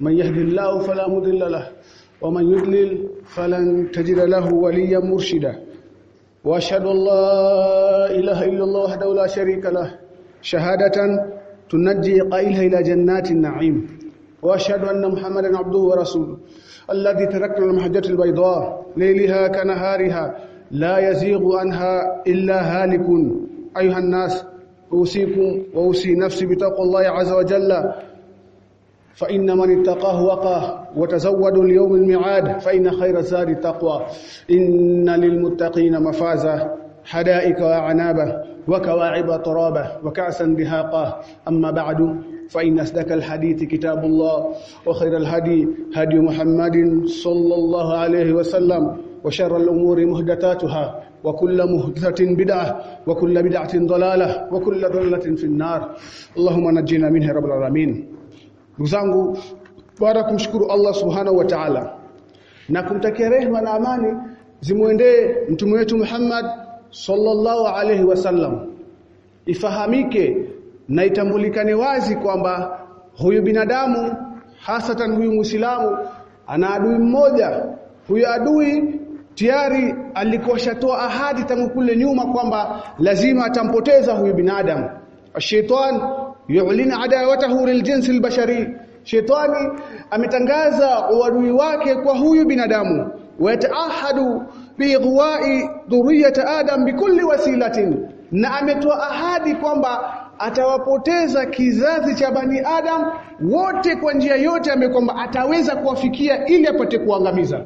من يهد الله فلا مضل له ومن يضلل فلن تجد له وليا مرشدا. وأشهد أن لا إله إلا الله وحده لا شريك له. شهادة تنجي قائلها إلى جنات النعيم. وأشهد أن محمدا عبده ورسوله. الذي تركنا المحجة البيضاء ليلها كنهارها لا يزيغ عنها إلا هالك. أيها الناس أوصيكم وأوصي نفسي بتقوى الله عز وجل فإن من اتقاه وقاه وتزودوا اليوم الميعاد فإن خير الزاد التقوى. إن للمتقين مفازا حدائق وأعنابا وكواعب ترابا وكأسا دهاقا. أما بعد فإن أصدق الحديث كتاب الله وخير الهدي هدي محمد صلى الله عليه وسلم وشر الأمور مهدتاتها وكل مهدثة بدعة وكل بدعة ضلالة وكل ضلالة في النار. اللهم نجينا منها رب العالمين. Ndugu zangu, baada kumshukuru Allah Subhanahu wa Ta'ala na kumtakia rehema na amani zimuendee mtume wetu Muhammad sallallahu alaihi wasallam. Ifahamike na itambulikane wazi kwamba huyu binadamu hasatan huyu Muislamu ana adui mmoja. Huyu adui tayari alikuwa shatoa ahadi tangu kule nyuma kwamba lazima atampoteza huyu binadamu. Shaitan yu'lina adawatahu liljinsi albashari shetani ametangaza uadui wake kwa huyu binadamu. Wataahadu bighwai dhurriyyat adam bikulli wasilatin. Na ametoa ahadi kwamba atawapoteza kizazi cha bani adam wote kwa njia yote amekwamba ataweza kuwafikia ili apate kuangamiza.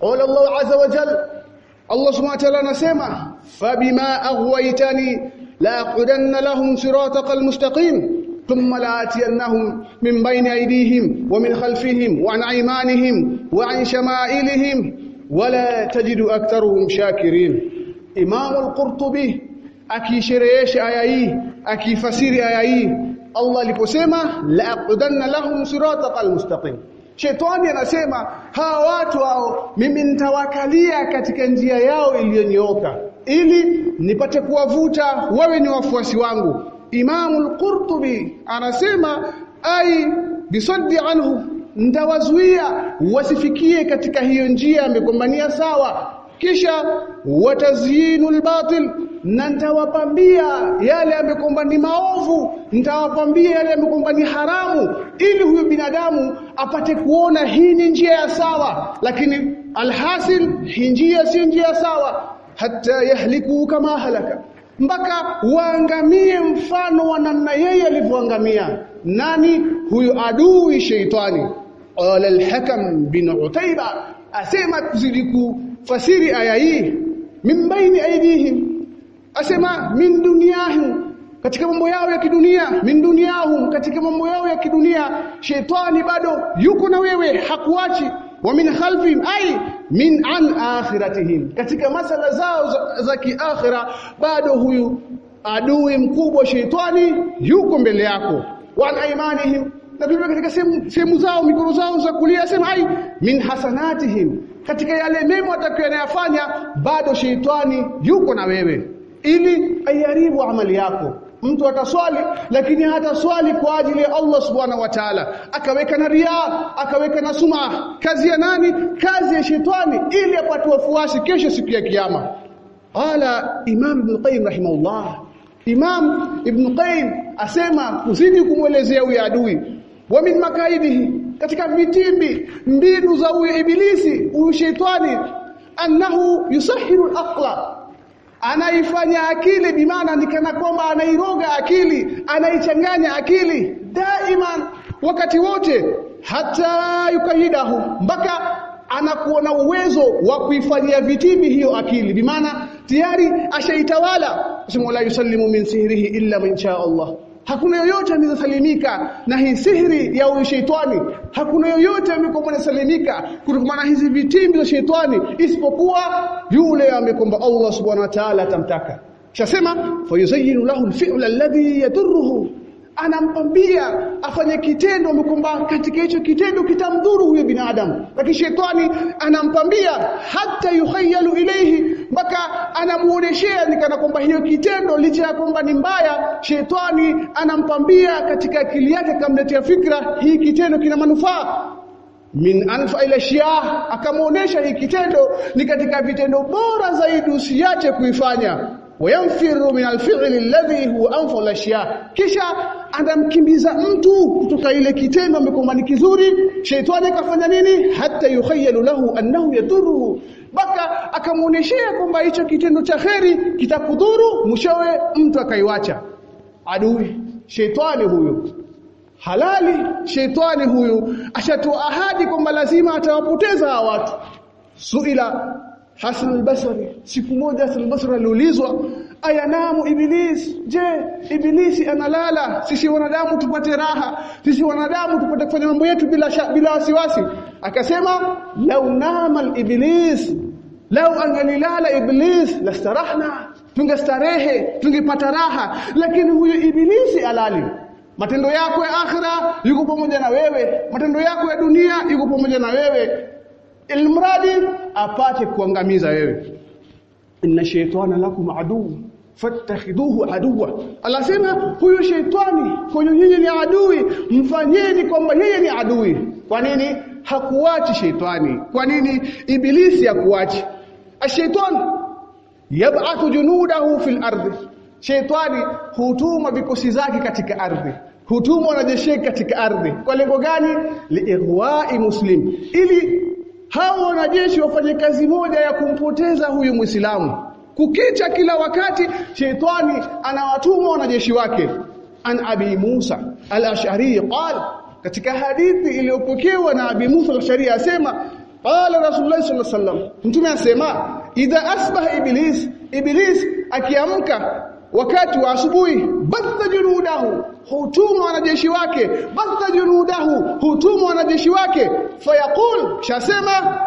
Qala Allah azza wa jalla. Allah subhanahu wa ta'ala anasema fabima aghwaytani la aqudanna lahum siratal mustaqim ثم لآتينهم من بين أيديهم ومن خلفهم وعن أيمانهم وعن شمائلهم ولا تجد أكثرهم شاكرين إمام القرطبي akisherehesha aya hii akifasiri aya hii Allah aliposema la'qudanna lahum siratal mustaqim Shetani anasema hawa watu hao mimi nitawakalia katika njia yao iliyonyooka ili nipate kuwavuta wawe ni wafuasi wangu Imamu al-Qurtubi anasema ai bisaddi anhu ndawazuia wasifikie katika hiyo njia amegombania sawa. Kisha watazyinu albatil na ntawapambia yale amekombani maovu ntawapambia yale amekomba ni haramu ili huyo binadamu apate kuona hii ni njia ya sawa. Lakini alhasil hii njia si njia sawa. Hata yahliku kama halaka mpaka waangamie mfano wa namna yeye alivyoangamia. Nani? Huyu adui sheitani. Qala al-hakam bin utaiba asema kuzidi kufasiri aya hii min baini aidihim asema min dunyahum katika mambo yao ya kidunia min dunyahum katika mambo yao ya kidunia sheitani bado yuko na wewe hakuachi wa min khalfihim ay min an akhiratihim. Katika masala zao za, za kiakhira bado huyu adui mkubwa sheitani yuko mbele yako. Wa an aymanihim na vile katika sehemu zao mikono zao za kulia sema ay min hasanatihim. Katika yale mema atakayoyafanya bado sheitani yuko na wewe ili ayaribu amali yako mtu ataswali lakini hata swali kwa ajili ya Allah subhanahu wa ta'ala. Akaweka na ria akaweka na suma. Kazi ya nani? Kazi ya shetani ili apate wafuasi kesho siku ya kiyama. Qala imam ibn qayyim rahimahullah. Imam ibn qayyim asema kuzidi kumwelezea huyu adui wa min makaidihi katika vitimbi mbinu za huyu ibilisi huyu shetani annahu yusahiru al-aqla anaifanya akili bimaana ni kana kwamba anairoga akili anaichanganya akili daiman wakati wote hata yukahidahu mpaka anakuwa na uwezo wa kuifanyia vitimbi hiyo akili. Bimaana tayari ashaitawala. Sema la yusallimu min sihrihi illa man sha Allah hakuna yoyote amesalimika na hii sihiri ya ushetani hakuna yoyote amekomba anasalimika kutokana na hizi vitimbi za sheitani isipokuwa yule amekomba Allah subhanahu wa ta'ala atamtaka. Shasema fayuzayyinu lahu al-fi'la alladhi yadurruhu anampambia afanye kitendo mkumba katika hicho kitendo kitamdhuru huyo binadamu. Lakini shetani anampambia hata yuhayalu ilayhi mpaka anamuoneshea nikana kwamba hiyo kitendo licha ya kwamba ni mbaya shetani anampambia katika akili yake kamletea fikra hii kitendo kina manufaa. Min anfa ila shia akamuonesha hii kitendo ni katika vitendo bora zaidi usiache kuifanya wayamfiru min alfi'li alladhi huwa anfa al-ashya kisha anamkimbiza mtu kutoka ile kitendo amekwamba ni kizuri. Sheitani akafanya nini? Hata yukhayalu lahu annahu yaduru baka akamuoneshea kwamba hicho kitendo cha kheri kitakudhuru mwishowe mtu akaiwacha. Adui sheitani huyo halali sheitani huyu. Ashatoa ahadi kwamba lazima atawapoteza hawa watu. Suila Hasan al-Basri siku moja Hasan al-Basri aliulizwa ayanamu iblis? Je ibilisi analala? Sisi wanadamu tupate raha sisi wanadamu tupate kufanya mambo yetu bila bila wasiwasi. Akasema lau nama al-iblis lau angalilala iblis lastarahna tungestarehe tungepata raha. Lakini huyo ibilisi alali. Matendo yako ya akhira yuko pamoja na wewe matendo yako ya dunia yuko pamoja na wewe ilmradi apate kuangamiza wewe. Inna shaytana lakum adu fattakhiduhu aduwa alasema huyo shaytani kwenye nyinyi ni adui mfanyeni kwamba yeye ni adui. Kwa nini? Hakuachi shaytani kwa nini? Ibilisi hakuachi ashaytan yab'athu junudahu fil ardh shaytani hutuma vikosi zake katika ardhi hutuma wanajeshi katika ardhi. Kwa lengo gani? Liighwa'i muslim. Ili hao wanajeshi wafanye kazi moja ya kumpoteza huyu Muislamu. Kukicha kila wakati sheitani anawatuma wanajeshi wake. An Abi Musa al-Ash'ari qala katika hadithi iliyopokewa na Abi Musa al-Ash'ari asema qala Rasulullah sallallahu alaihi wasallam mtume asema idha asbaha iblis iblis akiamka wakati wa asubuhi batha junudahu hutuma wanajeshi wake. Batha junudahu hutuma wanajeshi wake. Fayaqul shasema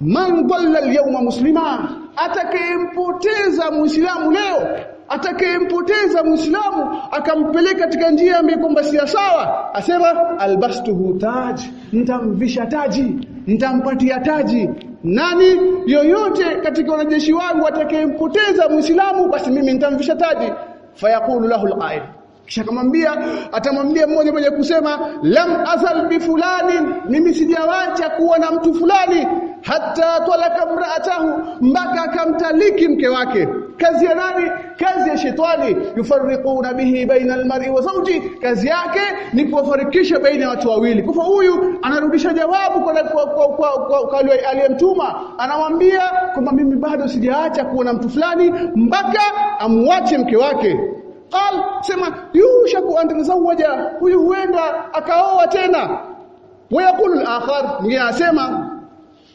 man dhalla al-yawma muslima atakayempoteza muislamu leo atakayempoteza muislamu akampeleka katika njia ambayo kwamba si sawa asema albastuhu taj nitamvisha taji nitampatia taji nani yoyote katika wanajeshi wangu atakayempoteza muislamu basi mimi nitamvisha taji fayaqulu lahu alqa'id kisha kamwambia atamwambia mmoja mmoja kusema lam azal bi fulani mimi sijawacha kuwa na mtu fulani. Hata talaka mraatahu mpaka akamtaliki mke wake. Kazi ya nani kazi ya shetani yufarriquna bihi baina almar'i wa zawji. Kazi yake ni kuwafarikisha baina ya watu wawili. Kwa huyu anarudisha jawabu kwa kwa, kwa, kwa, kwa, kwa aliyemtuma. Anamwambia kwamba mimi bado sijaacha kuona mtu fulani mpaka amwache mke wake. Qal sema yushaku an tazawaja huyu huenda akaoa tena. Wayaqulu al-akhar mwingine anasema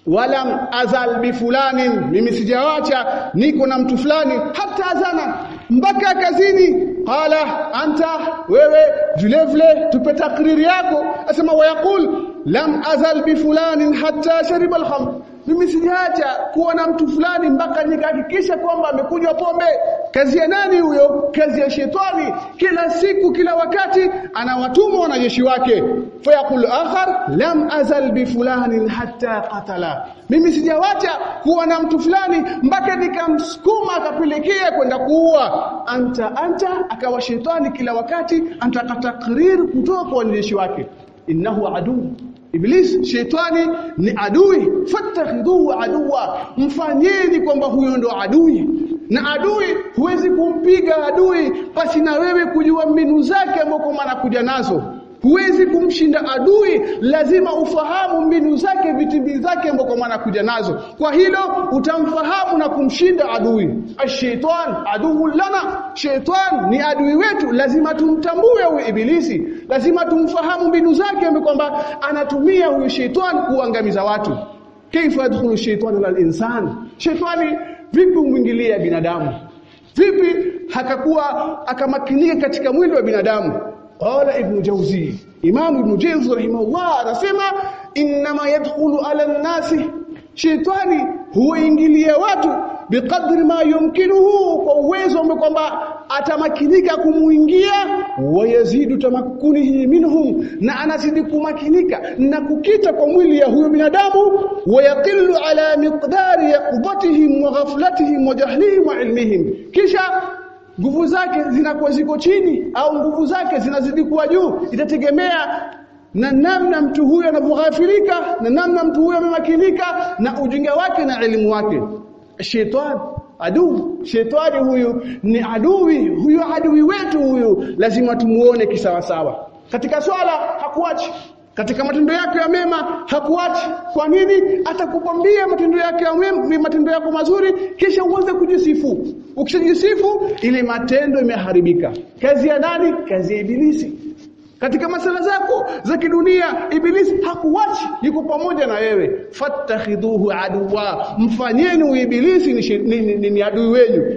walam azal bi fulani mimi sijawacha niko na mtu fulani hata azana. Mpaka kazini qala anta wewe vile vile tupe takriri yako. Asema wayaqul lam azal bi fulani hatta shariba al-khamr mimi sijaacha kuwa na mtu fulani mpaka nikahakikisha kwamba amekunywa pombe. Kazi ya nani huyo? Kazi ya shetani. Kila siku kila wakati anawatuma wanajeshi wake. Fayaqul akhar lam azal bi fulani hatta qatala. Mimi sijawacha kuwa na mtu fulani mpaka nikamsukuma akapelekea kwenda kuua. Anta anta akawa shetani kila wakati anataka takrir kutoka kwa wanajeshi wake. Innahu adu Iblis shetani ni adui. Fatakhidhuhu aduwa mfanyeni kwamba huyo ndo adui. Na adui huwezi kumpiga adui. Basi na wewe kujua mbinu zake ambako anakuja nazo huwezi kumshinda adui lazima ufahamu mbinu zake vitimbi zake ambazo anakuja nazo. Kwa hilo utamfahamu na kumshinda adui. Ashaitan aduhu lana. Shaitan ni adui wetu lazima tumtambue huyu ibilisi. Lazima tumfahamu mbinu zake ambapo kwamba anatumia huyu shaitan kuangamiza watu. Kaifa yadkhulu shaitan ala al-insan? Shaitani vipi umwingilia binadamu? Vipi hakakuwa akamakinika katika mwili wa binadamu qala ibn jawzi imam ibn jawzi rahimahullah anasema inma yadkhulu ala nasi shetani huingilia watu biqadri ma yumkinuhu kwa uwezo ambao kwamba atamakinika kumuingia wayazidu tamakkunihi minhum. Na anazidi kumakinika na kukita kwa mwili ya huyo binadamu. Wayaqillu ala miqdari yaqdatihim wa ghaflatihim wa jahlihim wa ilmihim. Kisha nguvu zake zinakuwa ziko chini au nguvu zake zinazidi kuwa juu itategemea na namna mtu huyo anavyoghafirika na namna mtu huyo amemakinika na ujinga wake na elimu wake. Shetani adui shetani huyu ni adui huyu adui wetu huyu. Lazima tumuone kisawasawa. Katika swala hakuachi katika matendo yako ya mema hakuachi. Kwa nini? Atakukwambia matendo yake ya mema matendo yako mazuri kisha uanze kujisifu. Ukishajisifu ile matendo imeharibika. Kazi ya nani? Kazi ya ibilisi. Katika masala zako za kidunia ibilisi hakuachi, yuko pamoja na wewe. Fattakhidhuhu aduwa. Mfanyeni ibilisi ni, ni, ni, ni, adui wenu.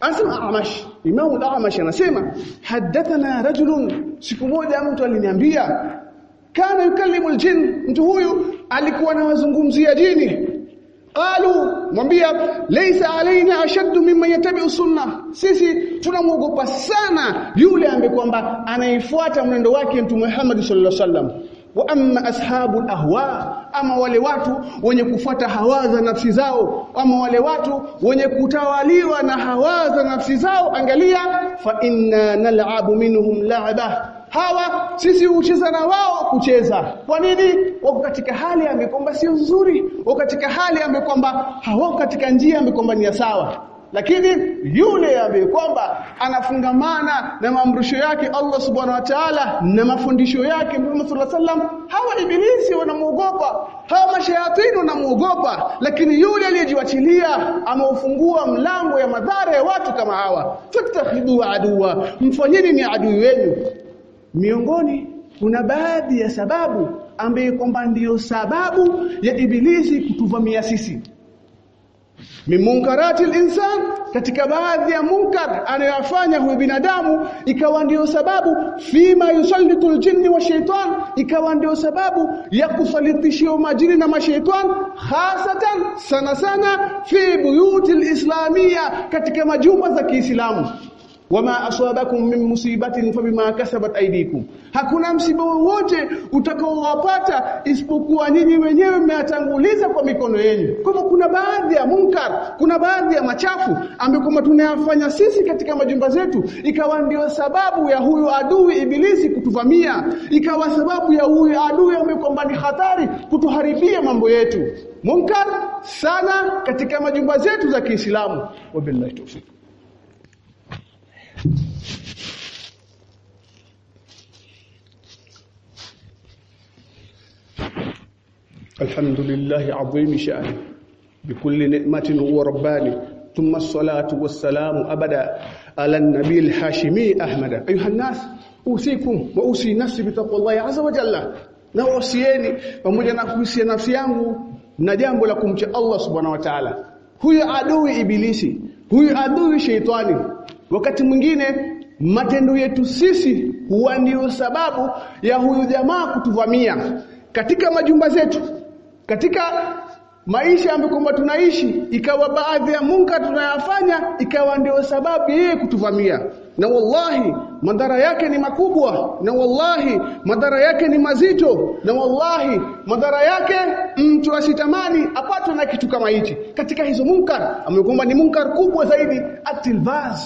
Asma Amash Imam al-Amash anasema hadathana rajulun siku moja mtu aliniambia kana yukallimu aljin mtu huyu alikuwa anawazungumzia jini qalu mwambia laysa alaina ashaddu mimman yatabi'u sunnah. Sisi tunamwogopa sana yule ambaye kwamba anaifuata mwenendo wake mtume Muhammad sallallahu alaihi wasallam. Wa amma ashabu ahwa ama wale watu wenye kufuata hawa za nafsi zao ama wale watu wenye kutawaliwa na hawa za nafsi zao. Angalia fa inna nal'abu minhum la'ba hawa sisi hucheza na wao kucheza. Kwa nini? Wako katika hali ambayo kwamba sio nzuri. Wako katika hali ambayo kwamba hawako katika njia ambayo kwamba ni sawa lakini yule ambaye kwamba anafungamana na maamrisho yake Allah subhanahu wa ta'ala na mafundisho yake Muhammad sallallahu alaihi wasallam hawa ibilisi wanamuogopa hawa mashayatini wanamuogopa. Lakini yule aliyejiwachilia ameufungua mlango ya madhara ya watu kama hawa. Fatakhidhu aduwa mfanyeni ni adui wenu. Miongoni kuna baadhi ya sababu ambaye kwamba ndiyo sababu ya ibilisi kutuvamia sisi mimunkarati insan katika baadhi ya munkar anayofanya huyo binadamu ikawa ndiyo sababu fima yusallitu aljinni wa shaitan ikawa ndiyo sababu ya kusalitishia majini na mashaitan hasatan sana sana fi buyutil islamia, katika majumba za Kiislamu wama asabakum min musibatin fabima kasabat aydikum. Hakuna msiba wowote utakaowapata isipokuwa nyinyi wenyewe mmeatanguliza kwa mikono yenu. Hivyo kuna baadhi ya munkar kuna baadhi ya machafu ambayo kama tunayafanya sisi katika majumba zetu. Ikawa ndio sababu ya huyu adui ibilisi kutuvamia. Ikawa sababu ya huyu adui ambaye ni hatari kutuharibia mambo yetu. Munkar sana katika majumba zetu za Kiislamu. Wabillahi tawfik الحمد لله عظيم شأنه بكل نعمة هو رباني ثم الصلاة والسلام أبدا على النبي الحاشمي أحمد أيها الناس أوصيكم وأوصي نفسي بتقوى الله عز وجل na wasieni pamoja na kuhusia nafsi yangu na jambo la kumcha Allah subhanahu wa ta'ala huyu adui ibilisi huyu adui sheitani wakati mwingine matendo yetu sisi huwa ndio sababu ya huyu jamaa kutuvamia katika majumba zetu katika maisha ambayo kwamba tunaishi ikawa baadhi ya munka tunayafanya ikawa ndio sababu yeye kutuvamia. Na wallahi madhara yake ni makubwa. Na wallahi madhara yake ni mazito. Na wallahi madhara yake mtu asitamani apatwe na kitu kama hichi. Katika hizo munkar amekumba ni munkar kubwa zaidi atilvaz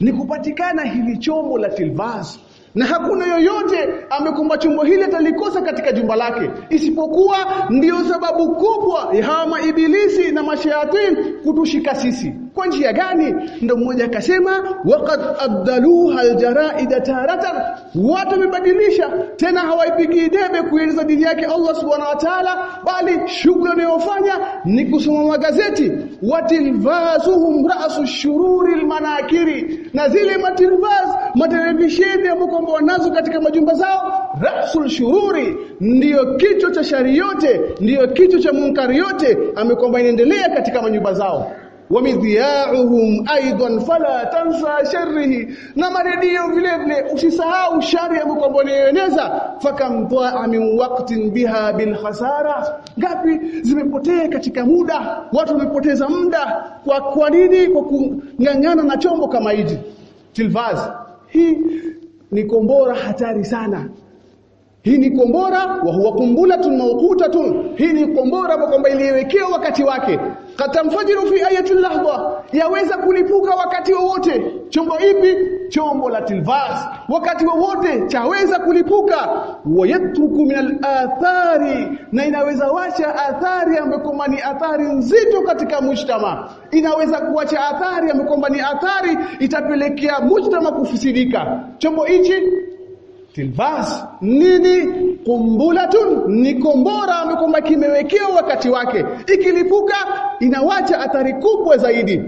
ni kupatikana hili chombo la tilvaz na hakuna yoyote amekumba chumbo hili atalikosa katika jumba lake. Isipokuwa ndiyo sababu kubwa ya hawa ibilisi na mashayatin kutushika sisi kwa njia gani? Ndio mmoja akasema waqad abdaluha aljaraida taratan. Watu wamebadilisha tena hawaipigi debe kueleza dini yake Allah subhanahu wa ta'ala bali shughuli wanayofanya ni kusoma magazeti. Watilvazuhum ra'su shururi almanakiri. Na zile matilvaz matelevisheni ambapo kwamba wanazo katika majumba zao rasul shururi ndiyo kichwa cha shari yote ndiyo kichwa cha munkari yote amekwamba inaendelea katika majumba zao ومذياعهم ايضا فلا تنسى شره na maredio vile vile usisahau shari ambayo kwamba wanaeneza fakam taa min waqtin biha bil khasara ngapi zimepotea katika muda watu wamepoteza muda kwa kwa nini kwa kungangana na chombo kama hizi tilvaz hii ni kombora hatari sana hii ni kombora wa huwa kumbulatun mawqutatun hii ni kombora kwamba iliwekewa wakati wake katamfajiru fi ayati lahdha. Yaweza kulipuka wakati wowote. Chombo ipi? Chombo la tilvas. Wakati wowote chaweza kulipuka. Wayatruku min al-athari na inaweza wacha athari ambayo ni athari nzito katika mujtama. Inaweza kuacha athari ambayo ni athari itapelekea mujtama kufisidika. Chombo hichi tilbas nini? Kumbulatun ni kombora ambayo kimewekewa wakati wake. Ikilipuka inawacha athari kubwa zaidi.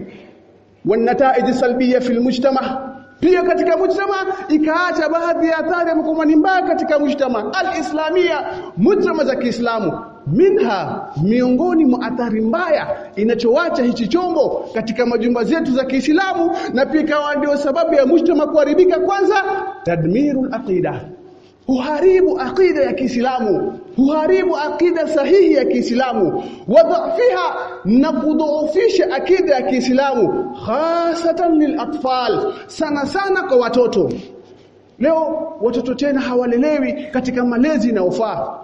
Wanataij salbiya fil mujtama. Pia katika mujtama ikaacha baadhi ya athari amekomba ni mbaya katika mujtama. Alislamia mujtama za Kiislamu. Minha miongoni mwa athari mbaya inachowacha hichi chombo katika majumba zetu za Kiislamu na pia ikawa ndio sababu ya mujtama kuharibika kwanza tadmirul aqida. Huharibu aqida ya Kiislamu. Huharibu aqida sahihi ya Kiislamu. Wadhafiha na kudhoofisha aqida ya Kiislamu hasatan lilatfal sana sana kwa watoto. Leo watoto tena hawalelewi katika malezi inayofaa.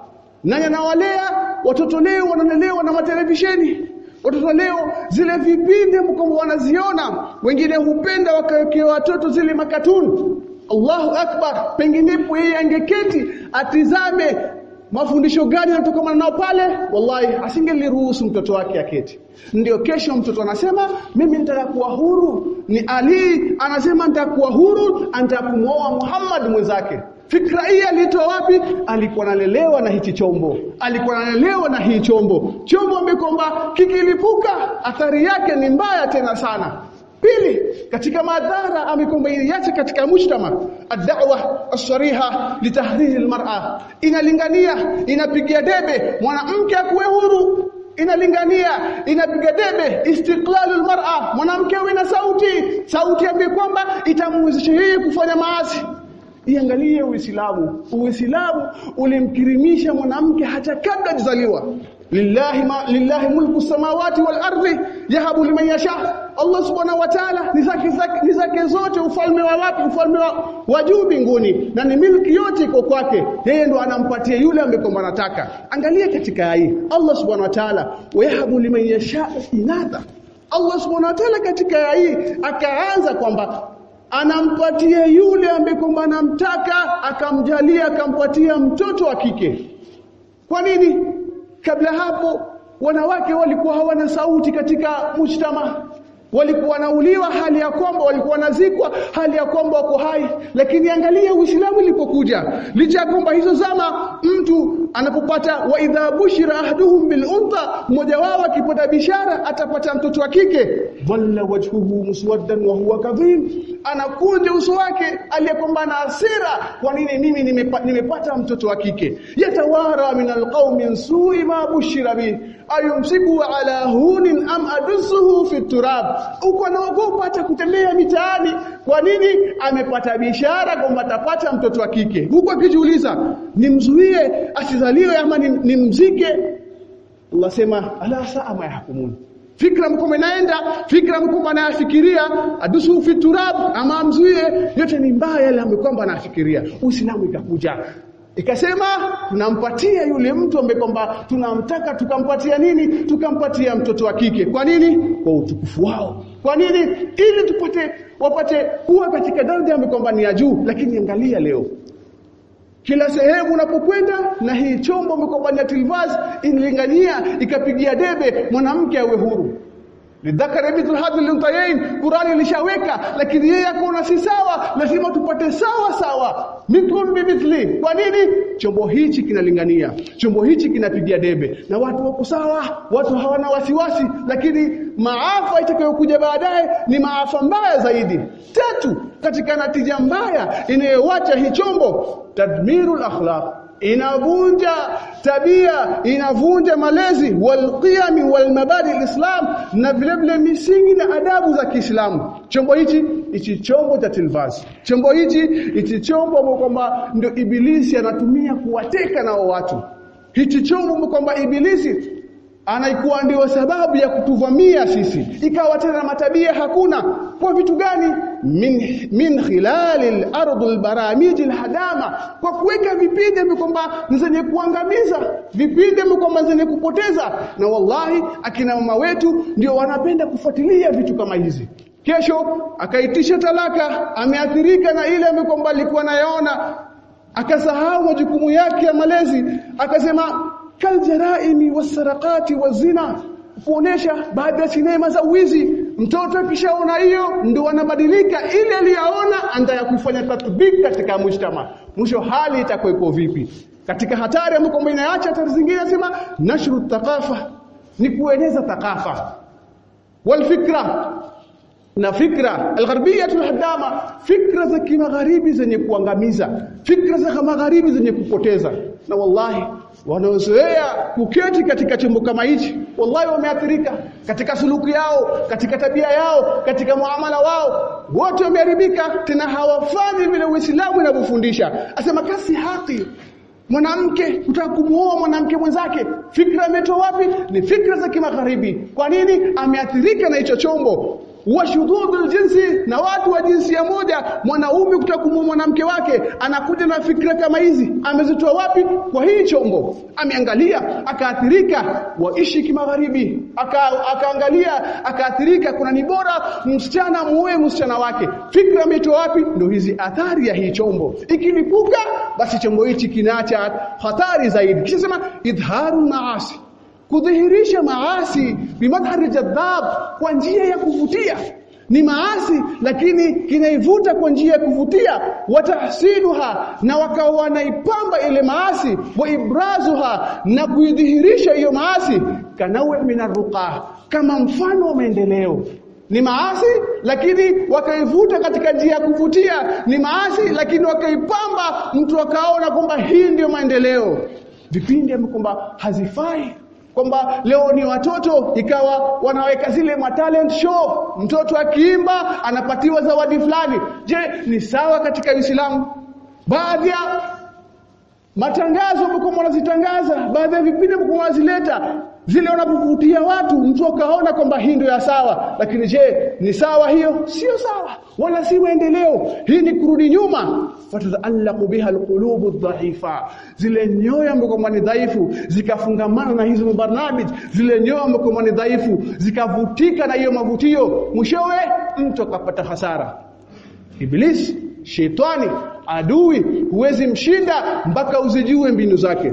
Nani anawalea watoto leo wanalelewa na matelevisheni. Watoto leo zile vipindi mkombo wanaziona wengine hupenda wakawekewa watoto zile makatuni Allahu akbar penginepo yeye angeketi atizame mafundisho gani yanatokana nao pale wallahi asingeliruhusu mtoto wake aketi ndio kesho mtoto anasema mimi nitakuwa huru ni Ali anasema nitakuwa huru antakumuoa Muhammad mwenzake Fikra hii alitoa wapi? Alikuwa analelewa na hichi chombo. Alikuwa analelewa na hii chombo. Chombo mikomba kikilipuka athari yake ni mbaya tena sana. Pili, katika madhara amekomba iache katika mujtama ad-da'wa as-sariha litahdhir al-mar'a. Inalingania, inapigia debe mwanamke akuwe huru. Inalingania inapiga debe istiklalul mar'a mwanamke awe na sauti. Sauti ambayo kwamba itamwezesha yeye kufanya maasi Iangalie Uislamu. Uislamu ulimkirimisha mwanamke hata kabla hajazaliwa. Lillahi ma, lillahi mulku samawati wal ardi yahabu liman yasha. Allah subhanahu wa ta'ala ni zake ni zake zote ufalme wa wapi ufalme wa, wa juu mbinguni na ni milki yote iko kwake. Yeye ndo anampatia yule ambaye anataka. Angalia katika hii. Allah subhanahu wa ta'ala yahabu liman yasha inatha. Allah subhanahu wa ta'ala katika hii akaanza kwamba anampatia yule ambaye kwamba anamtaka akamjalia akampatia mtoto wa kike. Kwa nini? Kabla hapo wanawake walikuwa hawana sauti katika mujtama walikuwa wanauliwa hali ya kwamba walikuwa wanazikwa hali ya kwamba wako hai. Lakini angalia Uislamu ilipokuja licha ya kwamba hizo zama mtu anapopata wa idha bushira ahduhum bil unta mmoja wao akipata bishara atapata mtoto wa kike. Dhalla wajhuhu muswaddan wa huwa kadhim. Anakunja uso wake aliyekomba na hasira kwa nini mimi nimepa, nimepata mtoto wa kike? Yatawara min alqaumi su'i ma bushira bi ayumsiku ala hunin am adusuhu fi turab uko anaogopa hata kutembea mitaani. Kwa nini? Amepata bishara kwamba atapata mtoto wa kike. Huko akijiuliza nimzuie asizaliwe ama nimzike? Allah sema ala saa ma yahkumun fikra mkubwa inaenda fikra mkubwa anayafikiria. Adusu fi turab ama amzuie. Yote ni mbaya yale ambayo kwamba anafikiria. Uislamu ikakuja ikasema tunampatia yule mtu ambaye kwamba tunamtaka tukampatia nini? Tukampatia mtoto wa kike. Kwa nini? Kwa utukufu wao. Kwa nini? Ili tupate wapate kuwa katika daraja ambayo kwamba ni ya juu. Lakini angalia leo. Kila sehemu unapokwenda na hii chombo mkombania tilvaz inlingania ikapigia debe mwanamke awe huru lidhakari mithlu hadhi al Qur'ani ilishaweka lakini yeye akaona si sawa lazima tupate sawa sawa. Mithlun bimithli kwa nini? Chombo hichi kinalingania chombo hichi kinapigia debe. Na watu wako sawa watu hawana wasiwasi lakini maafa itakayokuja baadaye ni maafa mbaya zaidi. Tatu katika natija mbaya inayowacha hii chombo tadmirul akhlaq inavunja tabia inavunja malezi walqiyami walmabadi alislam na vile vile misingi na adabu za Kiislamu. Chombo hichi hichi chombo cha tilvasi chombo hichi hichi chombo kwamba ndio ibilisi anatumia kuwateka nao watu. Hichi chombo kwamba ibilisi anaikuwa ndio sababu ya kutuvamia sisi. Ikawa tena matabia hakuna. Kwa vitu gani? Min min khilali al-ardh al-baramij al-hadama. Kwa kuweka vipinde kwamba zenye kuangamiza vipinde kwamba zenye kupoteza. Na wallahi akina mama wetu ndio wanapenda kufuatilia vitu kama hizi. Kesho akaitisha talaka ameathirika na ile mkomba alikuwa nayaona akasahau majukumu yake ya malezi. Akasema kaljaraimi wasarakati wazina kuonesha baadhi ya sinema za uizi mtoto akishaona hiyo ndo anabadilika. Ile aliyaona anda kufanya tatbiki katika mujtama. Mwisho hali itakuwa vipi? Katika hatari ambayo kwamba inaacha hatari zingine nasema nashru thaqafa ni kueneza thaqafa. Walfikra na fikra algharbiyya alhadama fikra za kimagharibi zenye kuangamiza fikra za magharibi zenye kupoteza. Na wallahi wanaozoea kuketi katika chombo kama hichi wallahi wameathirika katika suluku yao katika tabia yao katika muamala wao. Wote wameharibika tena hawafanyi vile Uislamu inavyofundisha. Asema kasi haki mwanamke kutaka kumuoa mwanamke mwenzake fikra imetoa wapi? Ni fikra za kimagharibi. Kwa nini? Ameathirika na hicho chombo washudhudul jinsi na watu wa jinsia moja mwanaume kutaka kumua mwanamke wake anakuja na fikra kama hizi. Amezitoa wapi? Kwa hii chombo. Ameangalia akaathirika. Waishi kimagharibi. Aka, akaangalia akaathirika. Kuna ni bora msichana muoe msichana wake. Fikra ametoa wapi? Ndio hizi athari ya hii chombo. Ikilipuka basi chombo hichi kinaacha hatari zaidi. Kisha sema idharu maasi kudhihirisha maasi bimadhari jadhab kwa njia ya kuvutia. Ni maasi lakini kinaivuta kwa njia ya kuvutia. Watahsinuha na wakawa wanaipamba ile maasi. Wa ibrazuha na kuidhihirisha hiyo maasi. Kanawe minaruka kama mfano wa maendeleo. Ni maasi lakini wakaivuta katika njia ya kuvutia. Ni maasi lakini wakaipamba. Mtu akaona kwamba hii ndio maendeleo. Vipindi kwamba hazifai kwamba leo ni watoto ikawa wanaweka zile ma talent show. Mtoto akiimba anapatiwa zawadi fulani. Je ni sawa katika Uislamu? Baadhi ya matangazo mko wanazitangaza baadhi ya vipindi mko mnazileta zile wanapovutia watu mtu akaona kwamba hii ndio ya sawa. Lakini je ni sawa hiyo? Sio sawa wala si maendeleo. Hii ni kurudi nyuma. Fatadallaqu biha alqulubu dhaifa zile nyoyo ambazo ni dhaifu zikafungamana na hizo barnamij zile nyoyo ambazo ni dhaifu zikavutika na hiyo mavutio. Mwishowe mtu akapata hasara. Iblis shetani adui huwezi mshinda mpaka uzijue mbinu zake.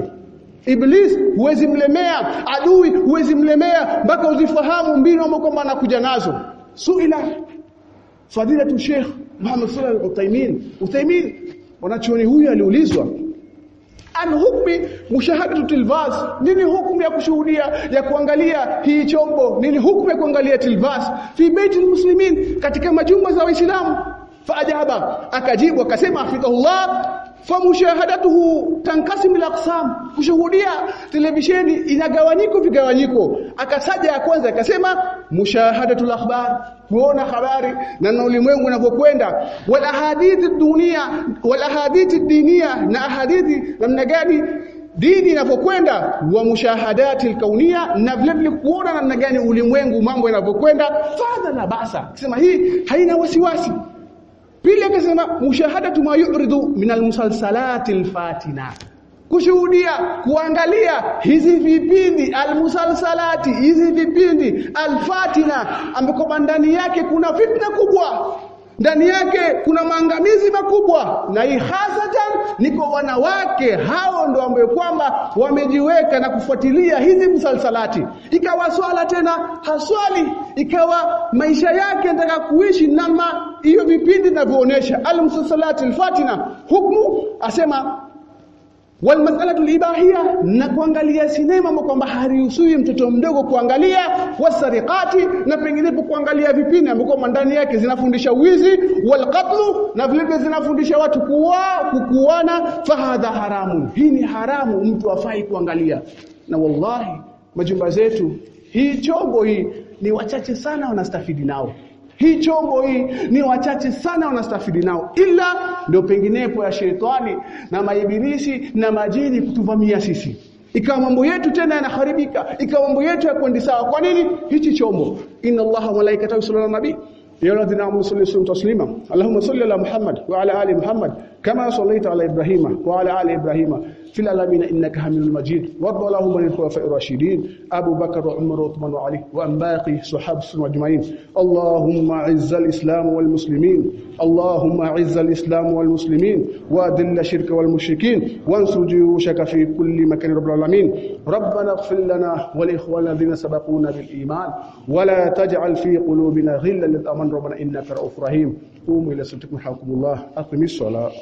Iblis huwezi mlemea, adui huwezi mlemea mpaka uzifahamu mbinu ambazo kwamba anakuja nazo. Suila. Fadilatu Sheikh Muhammad Salih Al-Uthaymeen. Uthaymeen wanachuoni huyu aliulizwa an hukmi mushahadatu tilvas? Nini hukumu ya kushuhudia ya kuangalia hii chombo? Nini hukumu ya kuangalia tilvas? Fi baiti muslimin katika majumba za waislamu faajaba. Akajibu akasema hafidhahullah famushahadatuhu tankasimu al-aqsam. Kushuhudia televisheni inagawanyiko vigawanyiko. Akasaja ya kwanza akasema mushahadatul akhbar kuona habari na ulimwengu unavyokwenda. Wal ahadithi dunia wal ahadithi dinia na ahadithi namna gani dini inavyokwenda. Wa mushahadati alkaunia na vile vile kuona namna gani ulimwengu mambo yanavyokwenda. Fadha na basa. Sema hii haina wasiwasi pili akasema mushahadatu ma yuridu min almusalsalati alfatina kushuhudia kuangalia hizi vipindi almusalsalati hizi vipindi alfatina ambako ndani yake kuna fitna kubwa ndani yake kuna maangamizi makubwa. Na hii ni kwa wanawake hao ndio ambao kwamba wamejiweka na kufuatilia hizi msalsalati ikawa swala tena haswali ikawa maisha yake anataka kuishi nama hiyo vipindi vinavyoonyesha. Almsalsalati alfatina hukmu asema walmas'alatu libahia na kuangalia sinema kwamba harihusiwi mtoto mdogo kuangalia wasariqati na penginepo kuangalia vipindi ambako ndani yake zinafundisha wizi walqatlu na vile zinafundisha watu kuwa kukuana fahadha haramu hii ni haramu mtu afai kuangalia. Na wallahi majumba zetu hii chombo hii ni wachache sana wanastafidi nao hii chongo hii ni wachache sana wanastafidi nao, ila ndio penginepo ya shetani na maibilisi na majini kutuvamia sisi, ikawa mambo yetu tena yanaharibika, ikawa mambo yetu yakwendi sawa. Kwa nini? Hichi chombo, inna Allaha wa malaikatahu yusalluna nabii. Ya alladhina amanu sallu taslima allahumma salli ala Muhammad wa ala ali Muhammad. كما صليت على إبراهيم وعلى آل إبراهيم في العالمين إنك حميد مجيد. وارض اللهم عن الخلفاء الراشدين أبو بكر وعمر وعثمان وعلي وعن باقي السنة أجمعين. اللهم أعز الإسلام والمسلمين. اللهم أعز الإسلام والمسلمين. وأذل الشرك والمشركين. وانصر جيوشك في كل مكان رب العالمين. ربنا اغفر لنا ولإخواننا الذين سبقونا بالإيمان. ولا تجعل في قلوبنا غلا للأمن. ربنا إنك رؤوف رحيم. قوموا إلى صلاتكم حياكم الله. أقم الصلاة.